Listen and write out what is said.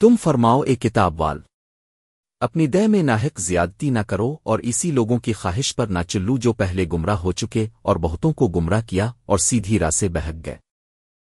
تم فرماؤ اے کتاب وال۔ اپنی دہ میں ناحق زیادتی نہ کرو اور اسی لوگوں کی خواہش پر نہ چلو جو پہلے گمراہ ہو چکے اور بہتوں کو گمراہ کیا اور سیدھی راہ سے بہک گئے۔